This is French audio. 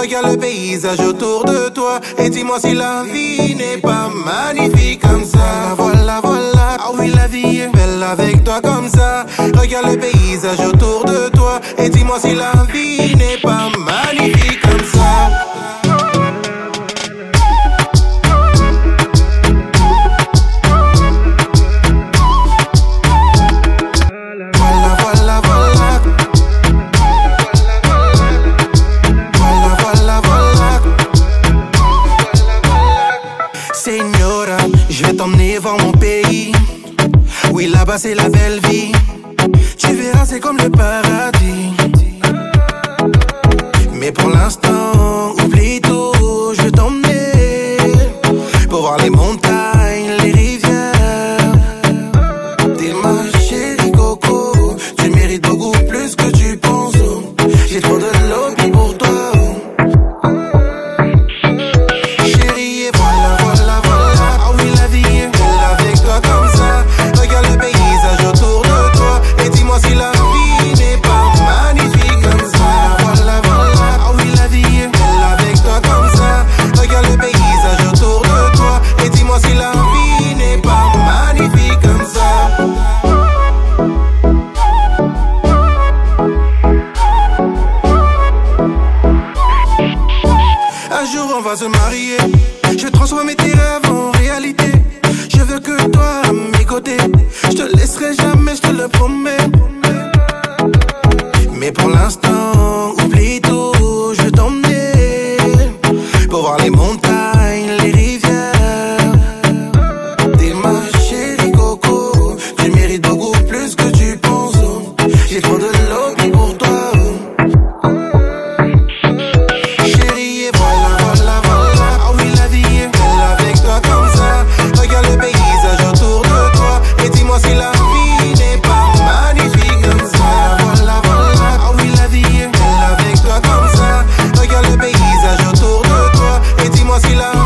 Regarde le paysage autour de toi et dis-moi si la vie n'est pas magnifique comme ça. Voilà, voilà, ah oui, la vie est belle avec toi comme ça. Regarde le paysage autour de toi et dis-moi si la vie n'est C'est la belle vie. Tu verras, c'est comme le paradis. Mais pour l'instant, Mais pour l'instant vacila.